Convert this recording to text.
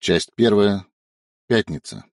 Часть первая. Пятница.